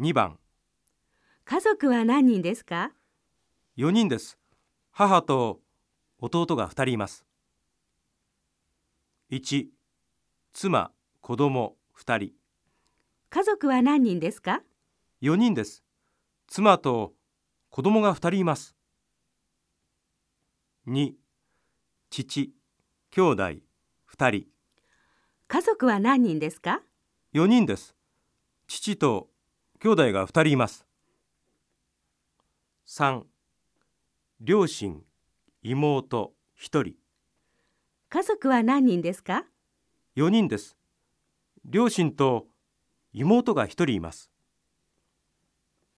2番。家族は何人ですか？4人です。母と弟が2人います。1妻子供2人。家族は何人ですか？4人です。妻と子供が2人います。2父兄弟2人。家族は何人ですか？4人です。父と兄弟が2人います。3両親妹1人。家族は何人ですか？4人です。両親と妹が1人います